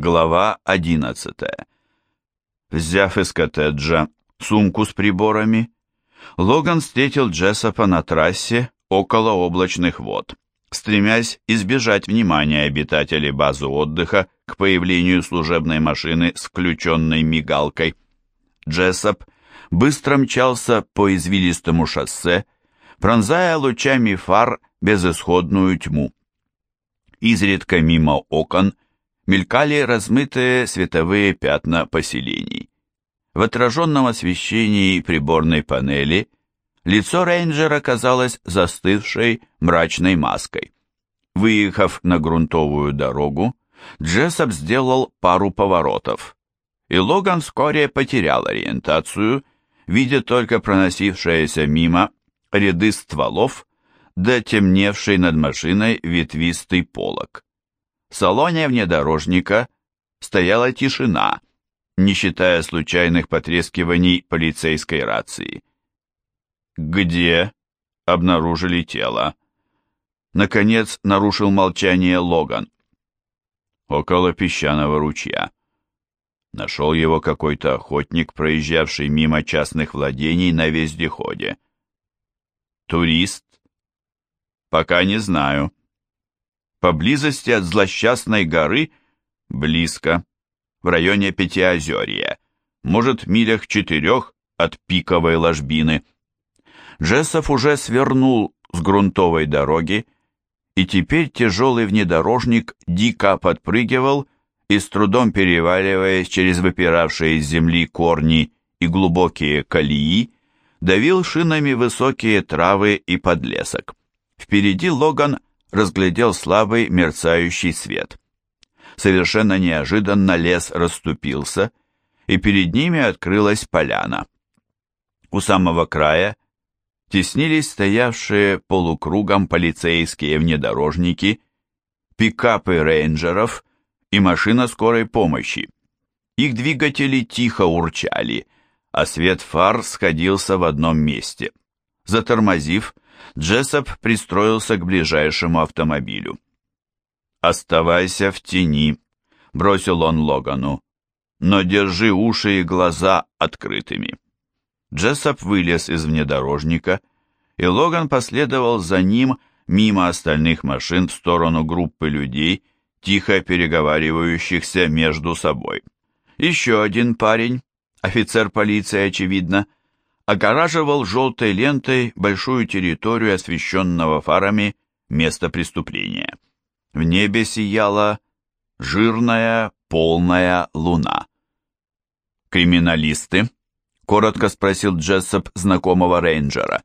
Глава 11. Взяв из коттеджа сумку с приборами, Логан встретил Джессопа на трассе около облачных вод, стремясь избежать внимания обитателей базы отдыха к появлению служебной машины с включенной мигалкой. Джессоп быстро мчался по извилистому шоссе, пронзая лучами фар безысходную тьму. Изредка мимо окон – мелькали размытые световые пятна поселений. В отраженном освещении приборной панели лицо рейнджера казалось застывшей мрачной маской. Выехав на грунтовую дорогу, Джессоп сделал пару поворотов, и Логан вскоре потерял ориентацию, видя только проносившиеся мимо ряды стволов, да темневший над машиной ветвистый полог. В салоне внедорожника стояла тишина, не считая случайных потрескиваний полицейской рации. «Где?» — обнаружили тело. Наконец нарушил молчание Логан. «Около песчаного ручья». Нашел его какой-то охотник, проезжавший мимо частных владений на вездеходе. «Турист?» «Пока не знаю». Поблизости от злосчастной горы близко, в районе Пятиозерья, может, милях четырех от пиковой ложбины. Джессов уже свернул с грунтовой дороги, и теперь тяжелый внедорожник дико подпрыгивал и с трудом переваливаясь через выпиравшие из земли корни и глубокие колеи, давил шинами высокие травы и подлесок. Впереди Логан разглядел слабый мерцающий свет. Совершенно неожиданно лес расступился, и перед ними открылась поляна. У самого края теснились стоявшие полукругом полицейские внедорожники, пикапы рейнджеров и машина скорой помощи. Их двигатели тихо урчали, а свет фар сходился в одном месте. Затормозив, Джессоп пристроился к ближайшему автомобилю. «Оставайся в тени», — бросил он Логану, «но держи уши и глаза открытыми». Джессоп вылез из внедорожника, и Логан последовал за ним мимо остальных машин в сторону группы людей, тихо переговаривающихся между собой. Еще один парень, офицер полиции, очевидно, — огораживал желтой лентой большую территорию освещенного фарами места преступления. В небе сияла жирная полная луна. «Криминалисты?» — коротко спросил Джессоп знакомого рейнджера.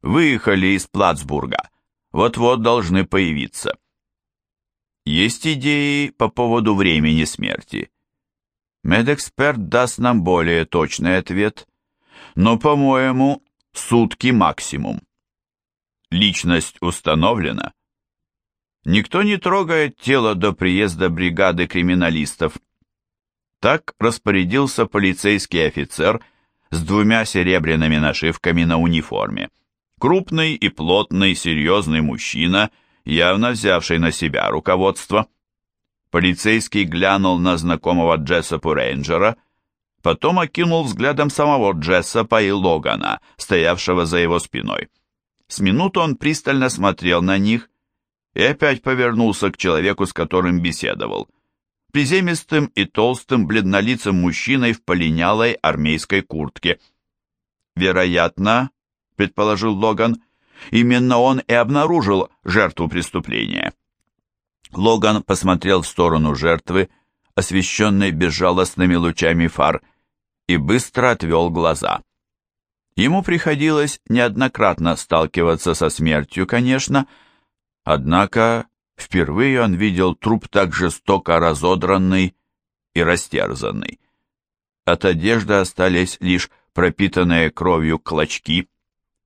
«Выехали из Плацбурга. Вот-вот должны появиться». «Есть идеи по поводу времени смерти?» Медэксперт даст нам более точный ответ, но, по-моему, сутки максимум. Личность установлена. Никто не трогает тело до приезда бригады криминалистов. Так распорядился полицейский офицер с двумя серебряными нашивками на униформе. Крупный и плотный, серьезный мужчина, явно взявший на себя руководство. Полицейский глянул на знакомого Джессопу Рейнджера – Потом окинул взглядом самого Джессопа и Логана, стоявшего за его спиной. С минуту он пристально смотрел на них и опять повернулся к человеку, с которым беседовал. Приземистым и толстым бледнолицым мужчиной в полинялой армейской куртке. «Вероятно, — предположил Логан, — именно он и обнаружил жертву преступления». Логан посмотрел в сторону жертвы, освещенной безжалостными лучами фар, и быстро отвел глаза. Ему приходилось неоднократно сталкиваться со смертью, конечно, однако впервые он видел труп так жестоко разодранный и растерзанный. От одежды остались лишь пропитанные кровью клочки,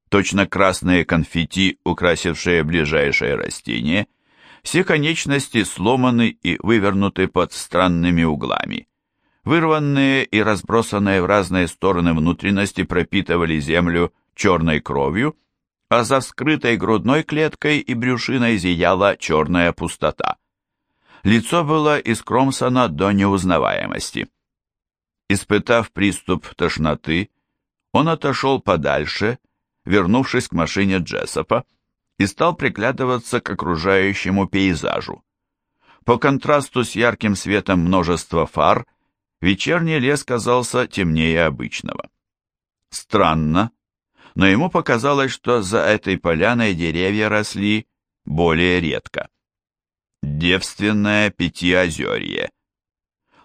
точно красные конфетти, украсившие ближайшее растение, все конечности сломаны и вывернуты под странными углами. Вырванные и разбросанные в разные стороны внутренности пропитывали землю черной кровью, а за вскрытой грудной клеткой и брюшиной зияла черная пустота. Лицо было искромсано до неузнаваемости. Испытав приступ тошноты, он отошел подальше, вернувшись к машине Джессопа, и стал приглядываться к окружающему пейзажу. По контрасту с ярким светом множества фар, вечерний лес казался темнее обычного. Странно, но ему показалось, что за этой поляной деревья росли более редко. Девственное пятиозерье.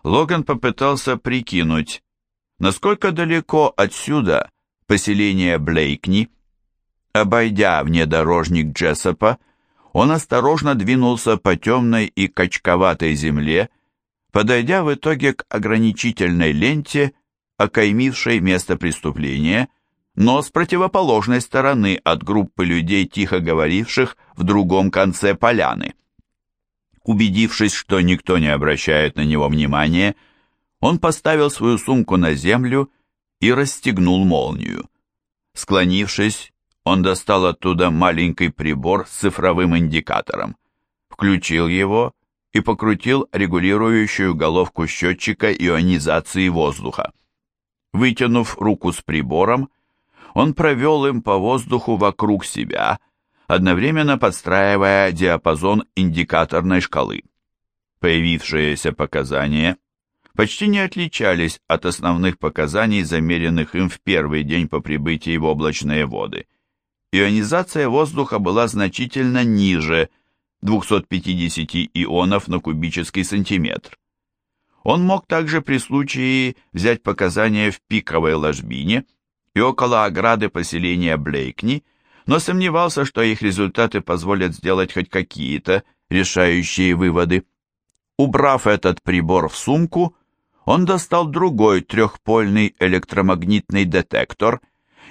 Логан попытался прикинуть, насколько далеко отсюда поселение Блейкни. Обойдя внедорожник Джессопа, он осторожно двинулся по темной и качковатой земле, подойдя в итоге к ограничительной ленте, окаймившей место преступления, но с противоположной стороны от группы людей, тихо говоривших в другом конце поляны. Убедившись, что никто не обращает на него внимания, он поставил свою сумку на землю и расстегнул молнию. Склонившись, он достал оттуда маленький прибор с цифровым индикатором, включил его и покрутил регулирующую головку счетчика ионизации воздуха. Вытянув руку с прибором, он провел им по воздуху вокруг себя – одновременно подстраивая диапазон индикаторной шкалы. Появившиеся показания почти не отличались от основных показаний, замеренных им в первый день по прибытии в облачные воды. Ионизация воздуха была значительно ниже 250 ионов на кубический сантиметр. Он мог также при случае взять показания в пиковой ложбине и около ограды поселения Блейкни – но сомневался, что их результаты позволят сделать хоть какие-то решающие выводы. Убрав этот прибор в сумку, он достал другой трехпольный электромагнитный детектор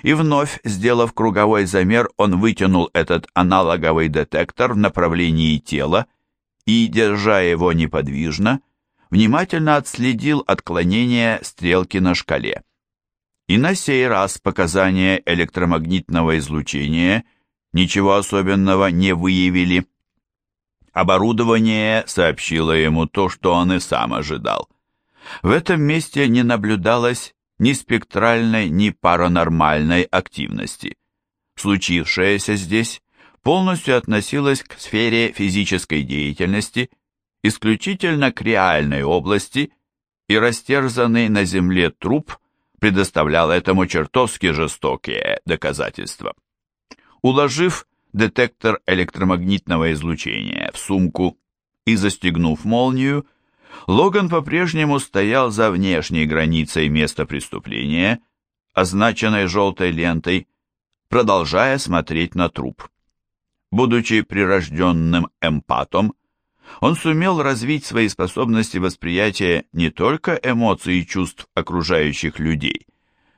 и вновь, сделав круговой замер, он вытянул этот аналоговый детектор в направлении тела и, держа его неподвижно, внимательно отследил отклонение стрелки на шкале. И на сей раз показания электромагнитного излучения ничего особенного не выявили. Оборудование сообщило ему то, что он и сам ожидал. В этом месте не наблюдалось ни спектральной, ни паранормальной активности. Случившееся здесь полностью относилось к сфере физической деятельности, исключительно к реальной области, и растерзанный на земле труп – предоставлял этому чертовски жестокие доказательства. Уложив детектор электромагнитного излучения в сумку и застегнув молнию, Логан по-прежнему стоял за внешней границей места преступления, означенной желтой лентой, продолжая смотреть на труп. Будучи прирожденным эмпатом, он сумел развить свои способности восприятия не только эмоций и чувств окружающих людей,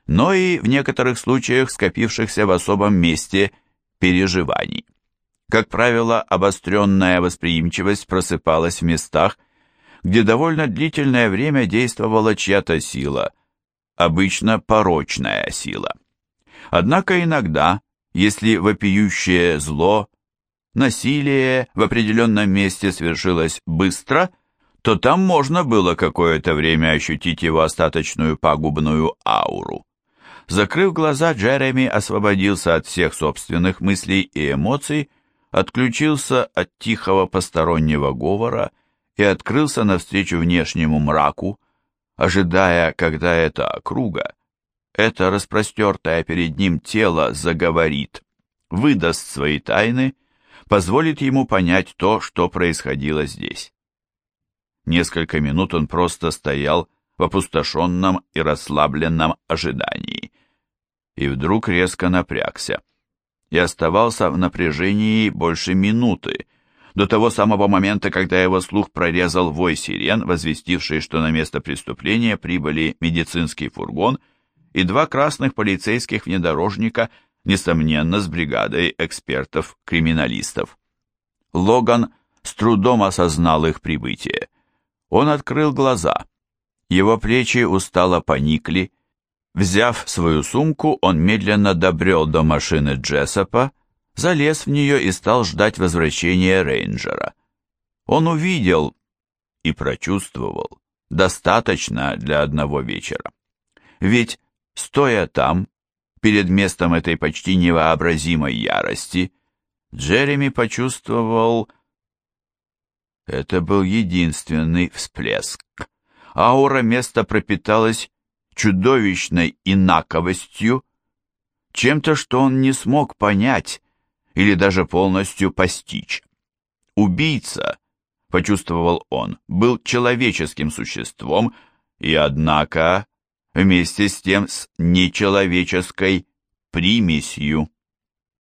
но и в некоторых случаях скопившихся в особом месте переживаний. Как правило, обостренная восприимчивость просыпалась в местах, где довольно длительное время действовала чья-то сила, обычно порочная сила. Однако иногда, если вопиющее зло насилие в определенном месте свершилось быстро, то там можно было какое-то время ощутить его остаточную пагубную ауру. Закрыв глаза, Джереми освободился от всех собственных мыслей и эмоций, отключился от тихого постороннего говора и открылся навстречу внешнему мраку, ожидая, когда эта округа, это распростертое перед ним тело заговорит, выдаст свои тайны позволит ему понять то, что происходило здесь. Несколько минут он просто стоял в опустошенном и расслабленном ожидании. И вдруг резко напрягся. И оставался в напряжении больше минуты, до того самого момента, когда его слух прорезал вой сирен, возвестивший, что на место преступления прибыли медицинский фургон и два красных полицейских внедорожника несомненно, с бригадой экспертов-криминалистов. Логан с трудом осознал их прибытие. Он открыл глаза. Его плечи устало поникли. Взяв свою сумку, он медленно добрел до машины Джессопа, залез в нее и стал ждать возвращения рейнджера. Он увидел, и прочувствовал достаточно для одного вечера. Ведь, стоя там, перед местом этой почти невообразимой ярости, Джереми почувствовал... Это был единственный всплеск. Аура места пропиталась чудовищной инаковостью, чем-то, что он не смог понять или даже полностью постичь. Убийца, почувствовал он, был человеческим существом и, однако, вместе с тем с нечеловеческой примесью.